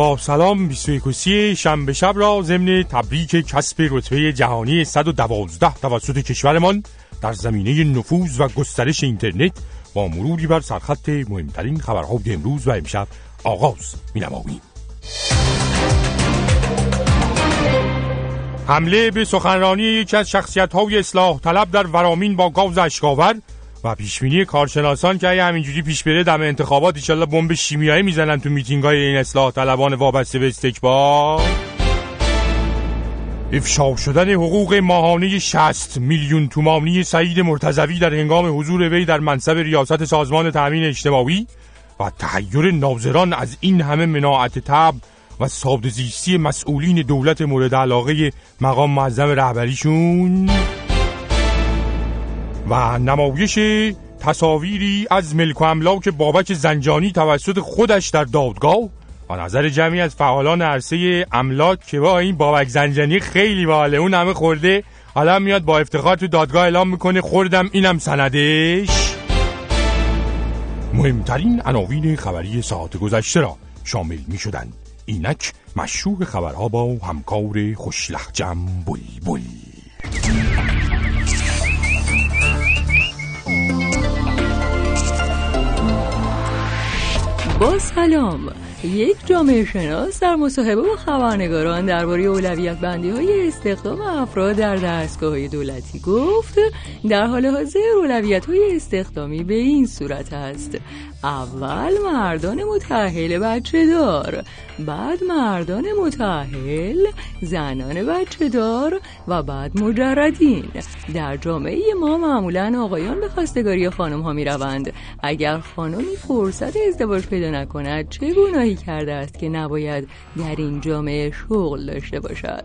با سلام 21 شنبه شب را ضمن تبریک کسب رتبه جهانی 112 توسط کشورمان در زمینه نفوذ و گسترش اینترنت با مروری بر سرخط مهمترین خبرهای امروز و امشب آغاز می‌نماییم. حمله به سخنرانی یکی از شخصیت‌های اصلاح طلب در ورامین با گاز اشکاور و پیشبینی کارشناسان که اگه همینجوری پیش بره دم انتخابات ایشالله بمب شیمیایی می‌زنن تو میتینگ های این اصلاح طلبان وابسته به استکبار. افشا شدن حقوق ماهانه 60 میلیون تومانی سعید مرتضوی در هنگام حضور وی در منصب ریاست سازمان تأمین اجتماعی و تحیر ناظران از این همه مناعت تب و سادزیستی مسئولین دولت مورد علاقه مقام معظم رهبریشون. و نمایش تصاویری از ملک و املاک بابک زنجانی توسط خودش در دادگاه. و نظر جمعی از فعالان عرصه املاک که با این بابک زنجانی خیلی باله اون همه خورده حالا میاد با افتخار تو دادگاه اعلام می‌کنه خوردم اینم سندش. مهمترین عناوین خبری ساعت گذشته را شامل می شدن اینک مشروع خبرها با همکار خوشلخجم بل با سلام. یک جامعه شناس در مصاحبه با خبرنگاران درباره اولویت بندی های استخدام افراد در دستگاه دولتی گفت در حال حاضر اولویت های استخدامی به این صورت است. اول مردان متحل بچه دار بعد مردان متحل زنان بچه دار و بعد مجردین. در جامعه ما معمولا آقایان به خواستگاری خانم ها می روند اگر خانمی فرصت ازدواج پیدا نکند چه گناهی کرده است که نباید در این جامعه شغل داشته باشد؟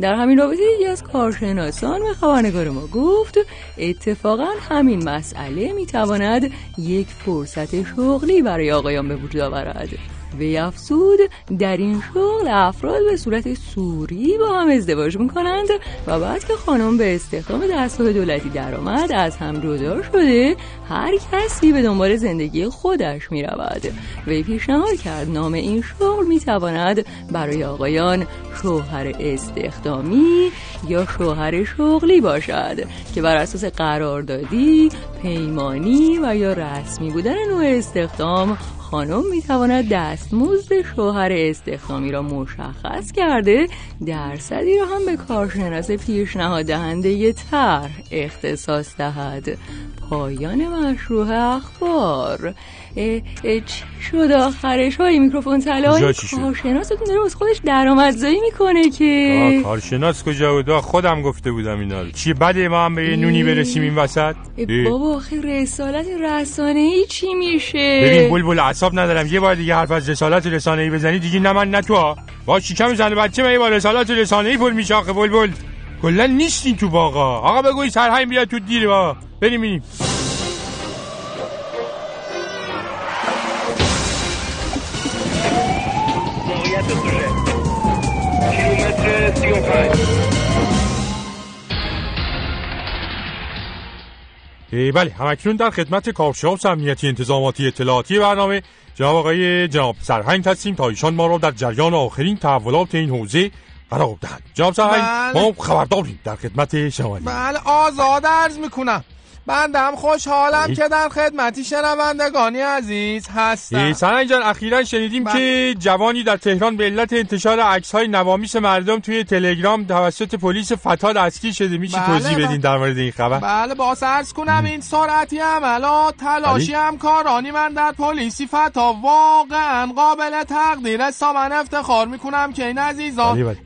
در همین رابطه یکی از کارشناسان و خبرنگار ما گفت اتفاقا همین مسئله می تواند یک فرصت شغلی برای آقایان به وجود آورد. وی افسود در این شغل افراد به صورت سوری با هم ازدواج می‌کنند و بعد که خانم به استخدام دستگاه دولتی درآمد از هم جدا شده هر کسی به دنبال زندگی خودش می‌رود. وی پیشنهاد کرد نام این شغل می‌تواند برای آقایان شوهر استخدامی یا شوهر شغلی باشد که بر اساس قراردادی پیمانی و یا رسمی بودن نوع استخدام خانم می تواند دستمزد شوهر استخدامی را مشخص کرده درصدی را هم به کارشناس پیشنهاد دهنده طرح اختصاص دهد. پایان مشروع اخبار. چی شد آخرش؟ های میکروفون طلایی کارشناستون داره از خودش درآمدزایی می‌کنه که. کارشناس کجا بود؟ خودم گفته بودم اینا رو. چی بده ما هم به نونی برسیم این وسط؟ بابا آخه رسالت رسانه ای چی میشه؟ ببین بلبل اعصاب ندارم. یه بار دیگه حرف از رسالت رسانه ای بزنی دیگه نه من نه تو. با شکم زن بچه من با رسالت رسانه ای پر میشه آخه بلبل. کلا نیستین تو باقا آقا بگوی سرهنگ بیاد تو دیر با بریم بریم کیلومتر 35 بله همکنون در خدمت کارشناس امنیتی انتظاماتی اطلاعاتی برنامه جناب آقای جناب سرهنگ هستیم تا ایشان ما را در جریان آخرین تحولات این حوزه قرار دهند. جناب سرهنگ بله. ما خبر داریم در خدمت شما بله آزاد عرض می‌کنم. بندم خوشحالم که در خدمتی شنوندگانی عزیز هستم سرنگ جان اخیرا شنیدیم بله. که جوانی در تهران به علت انتشار عکس های نوامیس مردم توی تلگرام توسط پلیس فتا دستگیر شده میشه بله، توضیح بله. بدین در مورد این خبر بله باز عرض کنم این سرعتی عملات تلاشی. همکارانی من در پلیسی فتا واقعا قابل تقدیر است تا من افتخار می‌کنم که این عزیزان بله، بله.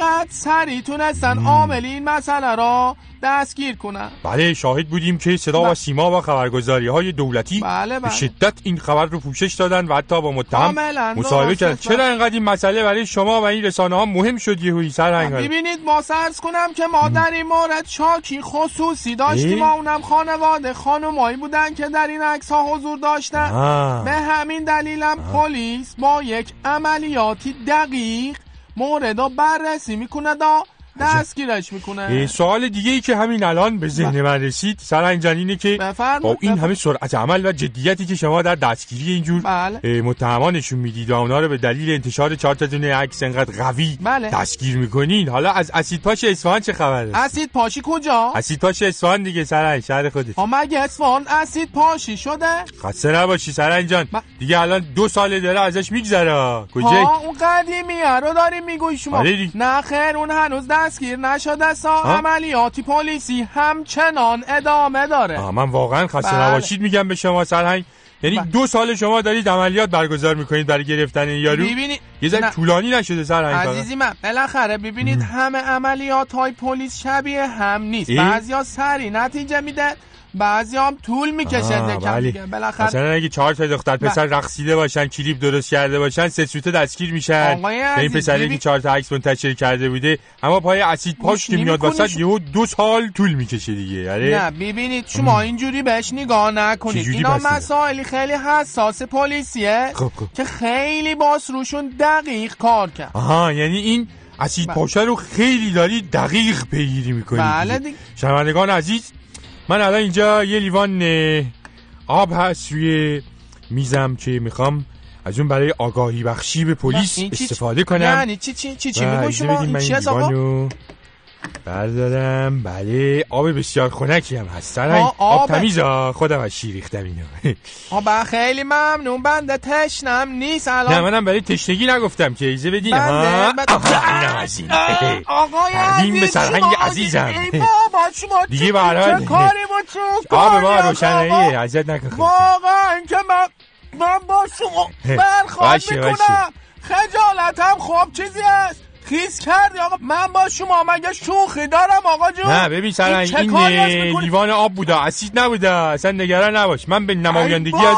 انقدر سریع تونستن عامل این مسئله را دستگیر کنن. بله شاهد بودیم که صدا و سیما و خبرگزاری های دولتی بله، به بله. شدت این خبر رو پوشش دادن و حتی با متهم مصاحبه کردن. چرا اینقدر این مسئله برای شما و این رسانه ها مهم شد یهویی سرهنگ ببینید با سرز کنم که ما در این مورد شاکی خصوصی داشتیم؟ و اونم خانواده خانمایی بودن که در این عکس ها حضور داشتن. آه. به همین دلیلم پلیس با یک عملیاتی دقیق مورد بررسی می‌کنه دا دستگیرش می‌کنه. سوال دیگه ای که همین الان به ذهن من رسید سرنگ جان اینه که با این همه سرعت عمل و جدیتی که شما در دستگیری اینجور بله. متهمانشون می‌دید و اونا رو به دلیل انتشار چهار تا دونه عکس انقدر قوی بله. دستگیر می‌کنین. حالا از اسید پاش اصفهان چه خبره اسید پاشی کجا؟ اسید پاش اصفهان دیگه سرنگ شهر خودت. ها مگه اصفهان اسید پاشی شده؟ خسته نباشی سرنگ جان. دیگه الان دو ساله داره ازش میگذره. کجا اون قدیمیه رو داریم میگوی شما آره. نه خیر اون هنوز دستگیر نشده سا عملیاتی پلیسی همچنان ادامه داره. آه من واقعا خسته بله. نباشید میگم به شما سرهنگ. یعنی دو سال شما دارید عملیات برگزار می‌کنید برای گرفتن این یارو. ببینید یه ذره. طولانی نشده سرهنگ عزیزی من بالاخره ببینید همه عملیات های پلیس شبیه هم نیست؟ بعضیا سری نتیجه میده بعضی هم طول می‌کشه بالاخره مثلا اگه چهار تا دختر. پسر رقصیده باشن کلیپ درست کرده باشن سه سوته دستگیر میشن این عزیز، پسری که چهار تا عکس منتشر کرده بوده اما پای اسید پاش که میاد وسط یهو دو سال طول می‌کشه دیگه آره نه ببینید شما اینجوری بهش نگاه نکنید اینا؟ مسائلی خیلی حساس پلیسیه خب خب که خیلی باس روشون دقیق کار کرد آها یعنی این اسید. پاشه رو خیلی داری دقیق پیگیری می‌کنی بله دیگه. شنوندگان عزیز من الان اینجا یه لیوان آب هست روی میزم که می‌خوام از اون برای آگاهی بخشی به پلیس استفاده کنم. یعنی چی چی چی چی؟ شما این چی هست آقا؟ بردارم. بله آب بسیار خنکی هم هست. سرنگ. آب. آبه. تمیز ها. خودم از شیر ریختم اینو. آبا خیلی ممنون. بنده تشنم نیست. نه الان منم برای تشنگی نگفتم که ایزه بدین. ها اینم از این. آقای تقدیم به عزیز سرهنگ عزیزم. ای بابا شما دیگه چه- به هر حال. چه کاری بود چه آب ما؟ روشناییه عزت نکن. واقعا که من من با شما برخواد. می‌کنم. خجالتم خب چیزی هست خیز کردی آقا من با شما مگه شوخی دارم آقا جون نه ببین سرنگ چه این می‌کنی؟ لیوان آب بوده اسید نبوده اصلا نگران نباش من به نمایندگی ای از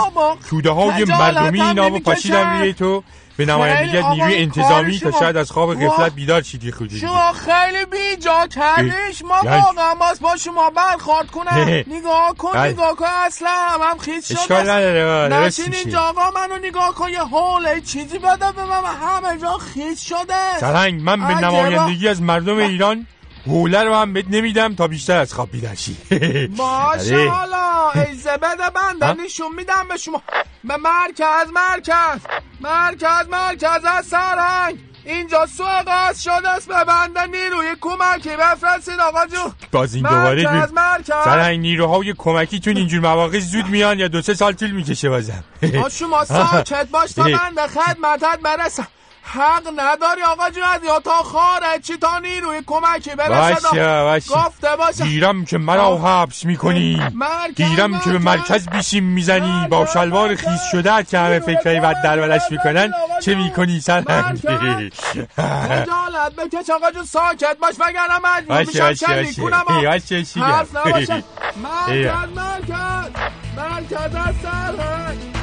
توده های مردمی این آبو نمی‌کشم. پاشیدم روی تو به نمایندگی نیروی انتظامی تا. شاید از خواب وا. غفلت بیدار شیدی خودی شما خیلی بیجا کردیش ما یعنی- واقعا باز با شما برخورد کنم نگاه کن. نگاه کن اصلا هم, هم خیز شده اشکال نداره نشین. اینجا آقا منو نگاه کن یه حوله چیزی بده به من همه جا خیز شده سرنگ من به. نمایندگی از مردم ایران حوله رو هم بهت نمیدم تا بیشتر از خواب بیدار شی. باشه آره. بده ها؟ بنده نشون میدم به شما. به مرکز مرکز مرکز مرکز از سرهنگ. اینجا سوقات شده است به بنده نیروی کمکی بفرستید آقا جون. باز این دوباره مرکز مرکز. سرنگ نیروهای کمکیتون اینجور مواقع زود میان یا دو سه سال طول می‌کشه بازم؟ شما ساکت باش تا. بنده خدمتت برسم. حق نداری آقا از یا تا خارج چی تا نیروی کمکی برسد؟ باشه باشه گفته باشه. گیرم که مرا حبس می‌کنی. گیرم که به مرکز بیشیم می‌زنی. با شلوار خیز شده که همه فکرهای بد در ولش می‌کنن چه می‌کنی سرنگ خجالت بکش آقا جون. ساکت باش. وگرنه مجبور باشه میشم باشه شلیک باشه کنم. باشه حرف؟ نباشه. ای. مرکز مرکز. مرکز از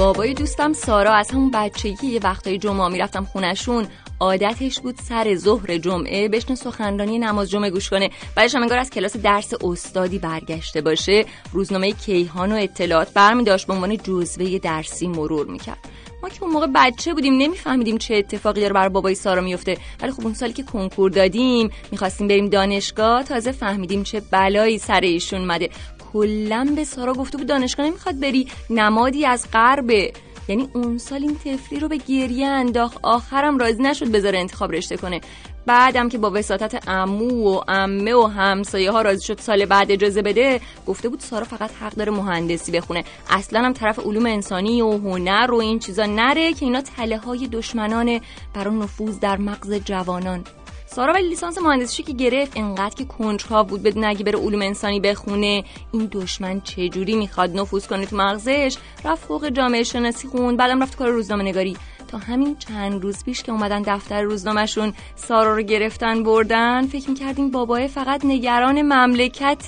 بابای دوستم سارا از همون بچگی یه وقتای جمعه می‌رفتم خونشون عادتش بود سر ظهر جمعه بشنه سخنرانی نماز جمعه گوش کنه. بعدش هم انگار از کلاس درس استادی برگشته باشه. روزنامه کیهان و اطلاعات برمی داشت به عنوان جزوه درسی مرور می‌کرد. ما که اون موقع بچه بودیم نمیفهمیدیم چه اتفاقی داره بر بابای سارا میفته ولی خب اون سالی که کنکور دادیم می‌خواستیم بریم دانشگاه تازه فهمیدیم چه بلایی سر ایشون مده کلا به سارا گفته بود دانشگاه نمی‌خواد بری نمادی از غربه. یعنی اون سال این تفلی رو به گریه انداخت. آخرم راضی نشد بذاره انتخاب رشته کنه. بعدم که با وساطت عمو و عمه و همسایه ها راضی شد سال بعد اجازه بده گفته بود سارا فقط حق داره مهندسی بخونه. اصلا هم طرف علوم انسانی و هنر و این چیزا نره که اینا تله های دشمنان برای نفوذ در مغز جوانان. سارا ولی لیسانس مهندسی که گرفت انقدر که کنجکاو بود بدون اگه بره علوم انسانی بخونه. این دشمن چجوری می‌خواد نفوذ کنه تو مغزش؟ رفت فوق جامعه شناسی خوند بعدم رفت کار روزنامه نگاری تا همین چند روز پیش که اومدن دفتر روزنامهشون سارا رو گرفتن بردن فکر می‌کردیم بابای فقط نگران مملکت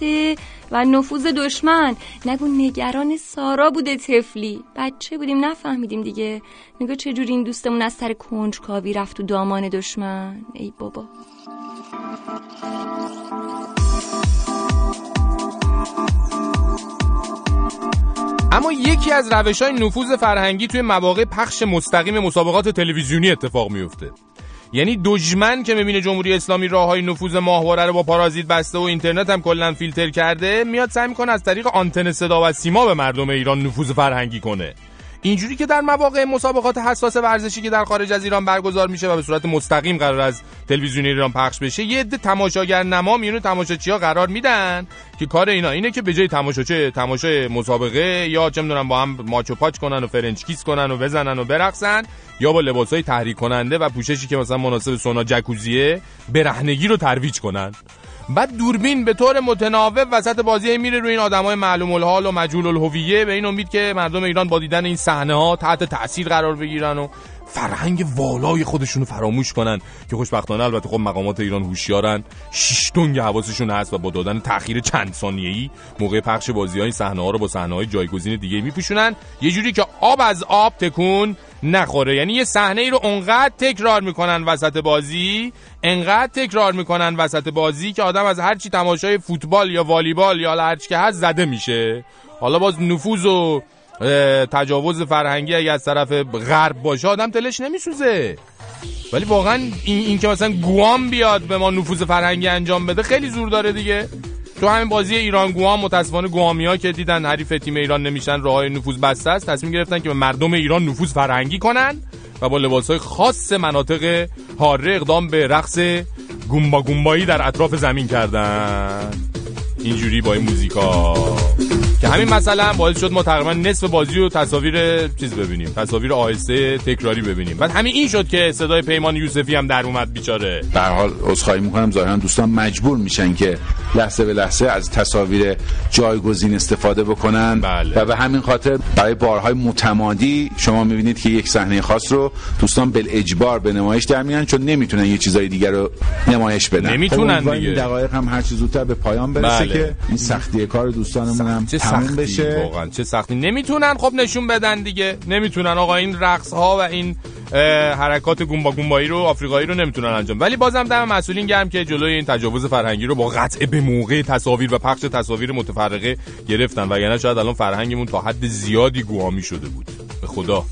و نفوذ دشمن. نگو نگران سارا بوده تفلی بچه بودیم نفهمیدیم دیگه. نگاه چجوری این دوستمون از سر کنجکاوی رفت تو دامان دشمن. ای بابا. اما یکی از روش های نفوذ فرهنگی توی مواقع پخش مستقیم مسابقات تلویزیونی اتفاق میفته یعنی دشمن که می‌بینه جمهوری اسلامی راه های نفوذ ماهواره رو با پارازیت بسته و اینترنت هم کلا فیلتر کرده میاد سعی می‌کنه از طریق آنتن صدا و سیما به مردم ایران نفوذ فرهنگی کنه. اینجوری که در مواقع مسابقات حساس ورزشی که در خارج از ایران برگزار میشه و به صورت مستقیم قرار از تلویزیون ایران پخش بشه یه عده تماشاگر نما میونه تماشاچی قرار میدن که کار اینا اینه که به جای تماشا چه تماشای مسابقه یا چه می‌دونم با هم ماچ و پاچ کنن و French kiss کنن و بزنن و برقصن یا با لباسای تحریک کننده و پوششی که مثلا مناسب سونا جکوزیه برهنگی رو ترویج کنن. بعد دوربین به طور متناوب وسط بازی میره روی این آدمای معلوم الحال و مجهول الهویه. به این امید که مردم ایران با دیدن این صحنه ها تحت تاثیر قرار بگیرن و فرهنگ والای خودشونو فراموش کنن. که خوشبختانه البته خب مقامات ایران هوشیارن. شش تنگ حواسشون هست و با دادن تاخیر چند ثانیه‌ای موقع پخش بازی های صحنه ها رو با صحنه های جایگزین دیگه میپوشونن یه جوری که آب از آب تکون نخوره. یعنی یه صحنه ای رو اونقدر تکرار می‌کنن وسط بازی انقدر تکرار می‌کنن وسط بازی که آدم از هرچی تماشای فوتبال یا والیبال یا هرچی که هست زده میشه. حالا باز نفوذ و تجاوز فرهنگی اگه از طرف غرب باشه آدم تلش نمیسوزه. ولی واقعا این, این که مثلا گوام بیاد به ما نفوذ فرهنگی انجام بده خیلی زور داره دیگه. تو همین بازی ایران گوام متاسفانه گوامی که دیدن حریف تیم ایران نمیشن راه نفوذ بسته است تصمیم گرفتن که به مردم ایران نفوذ فرهنگی کنن و با لباس های خاص مناطق حاره اقدام به رقص گومبا گومبایی در اطراف زمین کردن. اینجوری با این موزیکا. که همین مثلا باعث شد ما تقریبا نصف بازی و تصاویر چیز ببینیم تصاویر آهسته تکراری ببینیم بعد همین این شد که صدای پیمان یوسفی هم در اومد بیچاره در حال عذرخواهی می‌کنم ظاهرا دوستان مجبور میشن که لحظه به لحظه از تصاویر جایگزین استفاده بکنن بله. و به همین خاطر برای بارهای متمادی شما می‌بینید که یک صحنه خاص رو دوستان بل اجبار به نمایش در میان چون نمی‌تونن یه چیزای دیگر رو نمایش بدن نمی‌تونن خب، دیگه. این دقایق هم هر چیز زودتر به پایان برسه بله. که این سختی کار دوستانمون هم تموم بشه. واقعا. چه سختی. نمی‌تونن خب نشون بدن دیگه. نمی‌تونن. آقا این رقص ها و این حرکات گومبا گومبایی رو آفریقایی رو نمی‌تونن انجام. ولی بازم دم مسئولین گرم که جلوی این تجاوز فرهنگی رو با قطع به موقع تصاویر و پخش تصاویر متفرقه گرفتن. وگرنه شاید الان فرهنگمون تا حد زیادی گوامی شده بود. به خدا.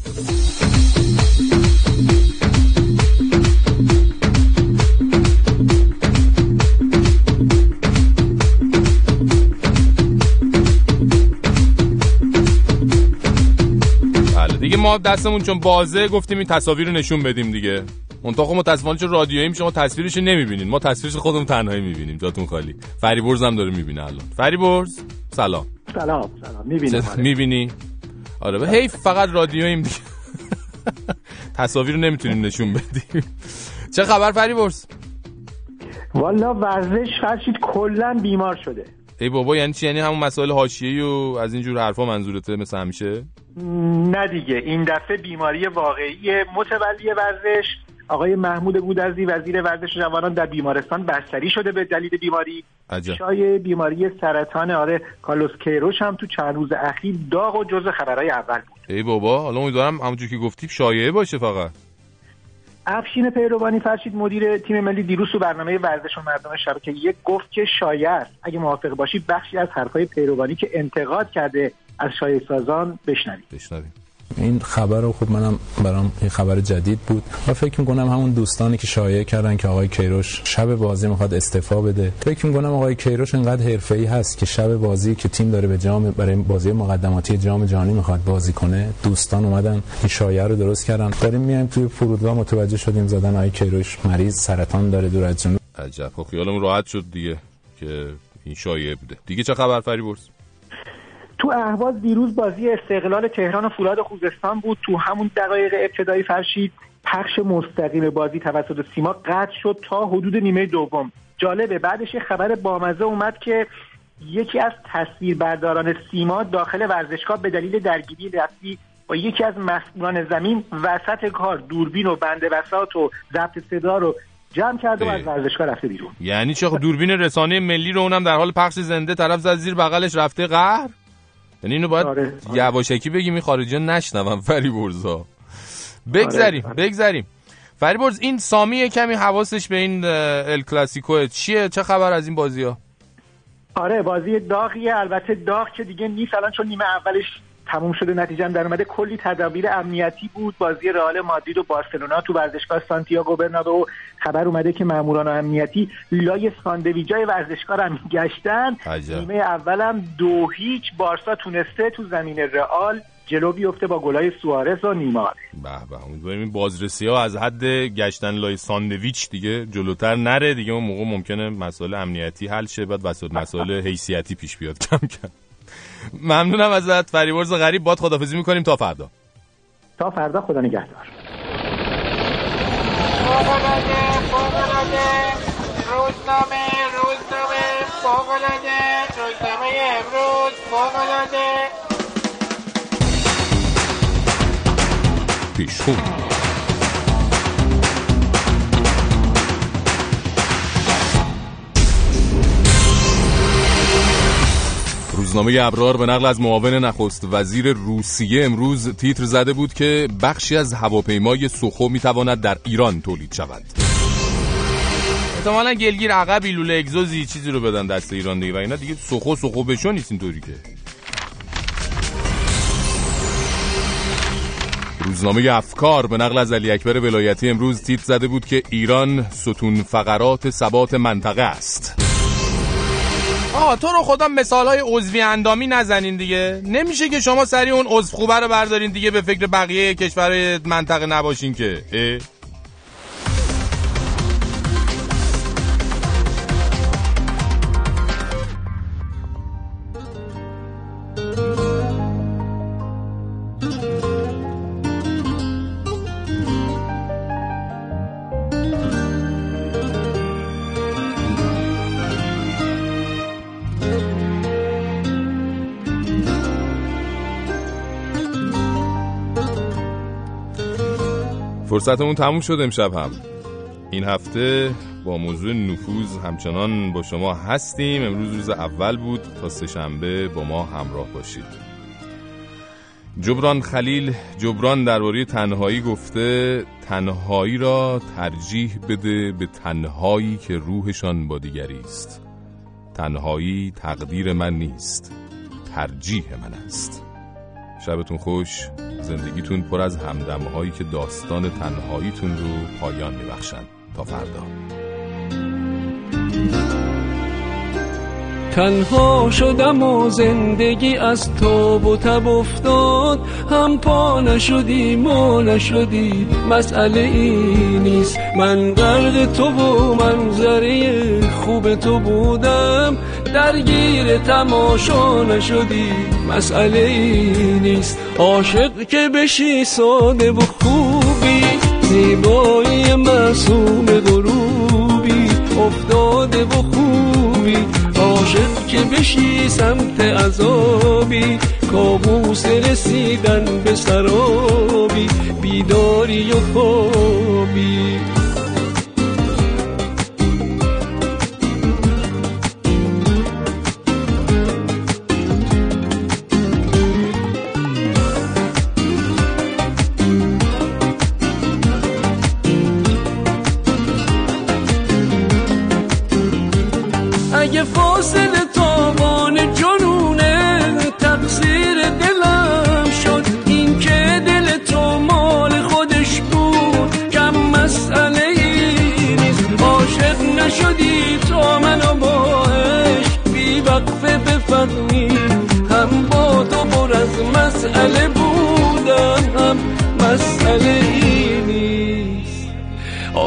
ما دستمون چون بازه گفتیم این تصاویر رو نشون بدیم دیگه. منتها خب متاسفانه چون رادیوییم شما تصویرش رو نمی‌بینین. ما تصویرش خودمون تنهایی می‌بینیم. جاتون خالی. فریبرز هم داره می‌بینه الان. فریبرز سلام. سلام سلام. می‌بینم چه- می‌بینی؟ آره به حیف فقط رادیوییم دیگه. تصاویر رو نمی‌تونیم نشون بدیم. چه خبر فریبرز والا ورزش فرشید کلا بیمار شده. ای بابا یعنی چی؟ یعنی همون مسائل حاشیه‌ای و از این جور حرفا منظورته مثل همیشه؟ نه دیگه این دفعه بیماری واقعی متولی ورزش. آقای محمود گودرزی وزیر ورزش جوانان در بیمارستان بستری شده به دلیل بیماری. عجب. شایع بیماری سرطان آره کارلوس کیروش هم تو چند روز اخیر داغ و جز خبرهای اول بود. ای بابا حالا امیدوارم همونجور که گفتی شایعه باشه فقط. افشین پیروانی فرشید مدیر تیم ملی دیروز تو برنامه ورزش و مردم شبکه یک گفت که است اگه موافق باشی بخشی از حرفهای پیروانی که انتقاد کرده از شایع سازان بشنوید بشنویم. این خبر رو خب منم برام این خبر جدید بود. و فکر می‌کنم همون دوستانی که شایعه کردن که آقای کیروش شب بازی می‌خواد استعفا بده. فکر می‌کنم آقای کیروش انقدر حرفه‌ای هست که شب بازی که تیم داره به جام برای بازی مقدماتی جام جهانی می‌خواد بازی کنه دوستان اومدن این شایعه رو درست کردن. داریم میایم توی فرودگاه متوجه شدیم زدن آقای کیروش مریض سرطان داره دور از جنوب. عجب. خب خیالمون راحت شد دیگه که این شایعه بوده. دیگه چه خبر فریبرز؟ تو اهواز دیروز بازی استقلال تهران و فولاد خوزستان بود. تو همون دقایق ابتدایی فرشید پخش مستقیم بازی توسط سیما قطع شد تا حدود نیمه دوم. جالبه بعدش یه خبر بامزه اومد که یکی از تصویربرداران سیما داخل ورزشگاه به دلیل درگیری دستی با یکی از مسئولان زمین وسط کار دوربین و بنده بسات و ضبط صدا رو جمع کرده و از ورزشگاه رفته بیرون. یعنی چه خب دوربین رسانه ملی رو اونم در حال پخش زنده طرف زد زیر بغلش رفته قهر؟ یعنی اینو باید آره، یواشکی بگیم این خارجی نشنون فریبرزا بگذریم آره. بگذریم. فریبرز این سامی کمی حواسش به این ال کلاسیکو چیه؟ چه خبر از این بازی ها آره بازی داغیه. البته داغ که دیگه نیست. الان چون نیمه اولش تموم شده. نتیجه هم در اومده. کلی تدابیر امنیتی بود. بازی رئال مادرید و بارسلونا تو ورزشگاه سانتیاگو برنابئو خبر اومده که ماموران امنیتی لای ساندویجای ورزشگاه رو هم گشتن. نیمه اولم دو هیچ. بارسا تونسته تو زمین رئال جلو بیفته با گلای سوارز و نیمار. به به امیدواریم این بازرسی ها از حد گشتن لای ساندویچ دیگه جلوتر نره. دیگه اون موقع ممکنه مسائل امنیتی حل شه. بعد مسائل مسائل حیثیتی پیش بیاد. کم کم. ممنونم ازت. فریبرز غریب. باد خدافظی می‌کنیم. تا فردا. تا فردا خدا نگهدار. فوقلاده فوقلاده روزنامه روزنامه. فوقلاده روزنامه امروز. فوقلاده پیشخون. روزنامه ابرار به نقل از معاون نخست وزیر روسیه امروز تیتر زده بود که بخشی از هواپیمای سخو می‌تواند در ایران تولید شود. احتمالا گلگیر عقبی لوله اگزوزی چیزی رو بدن دست ایران دیگه و اینا دیگه سخو سخو بشو نیست اینطوری که. روزنامه افکار به نقل از علی اکبر ولایتی امروز تیتر زده بود که ایران ستون فقرات ثبات منطقه است. آه تو رو خدا مثال های عضوی اندامی نزنین دیگه نمیشه که شما سری اون عضو خوبه رو بردارین دیگه به فکر بقیه کشورهای منطقه نباشین که؟ فرصتمون تموم شد امشب هم. این هفته با موضوع نفوذ همچنان با شما هستیم. امروز روز اول بود. تا سهشنبه با ما همراه باشید. جبران خلیل جبران درباره تنهایی گفته تنهایی را ترجیح بده به تنهایی که روحشان با دیگری است. تنهایی تقدیر من نیست ترجیح من است. شبتون خوش. زندگیتون پر از همدمه هایی که داستان تنهاییتون رو پایان میبخشن. تا فردا. تنها شدم و زندگی از تو و تب افتاد. هم پا نشدی ما نشدی مسئله ای نیست. من غرق تو و منظره خوب تو بودم. درگیر تماشا نشدی مسئله ای نیست. عاشق که بشی ساده و خوبی زیبایی معصوم غروبی افتاده و خوبی. عاشق که بشی سمت عذابی کابوس رسیدن به سرابی بیداری و خوابی.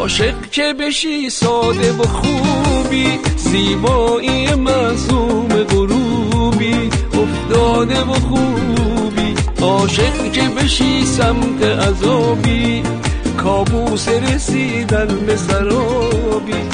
عاشق که بشی ساده و خوبی زیبایی معصوم غروبی افتاده و خوبی. عاشق که بشی سمت عذابی کابوس رسیدن به سرابی.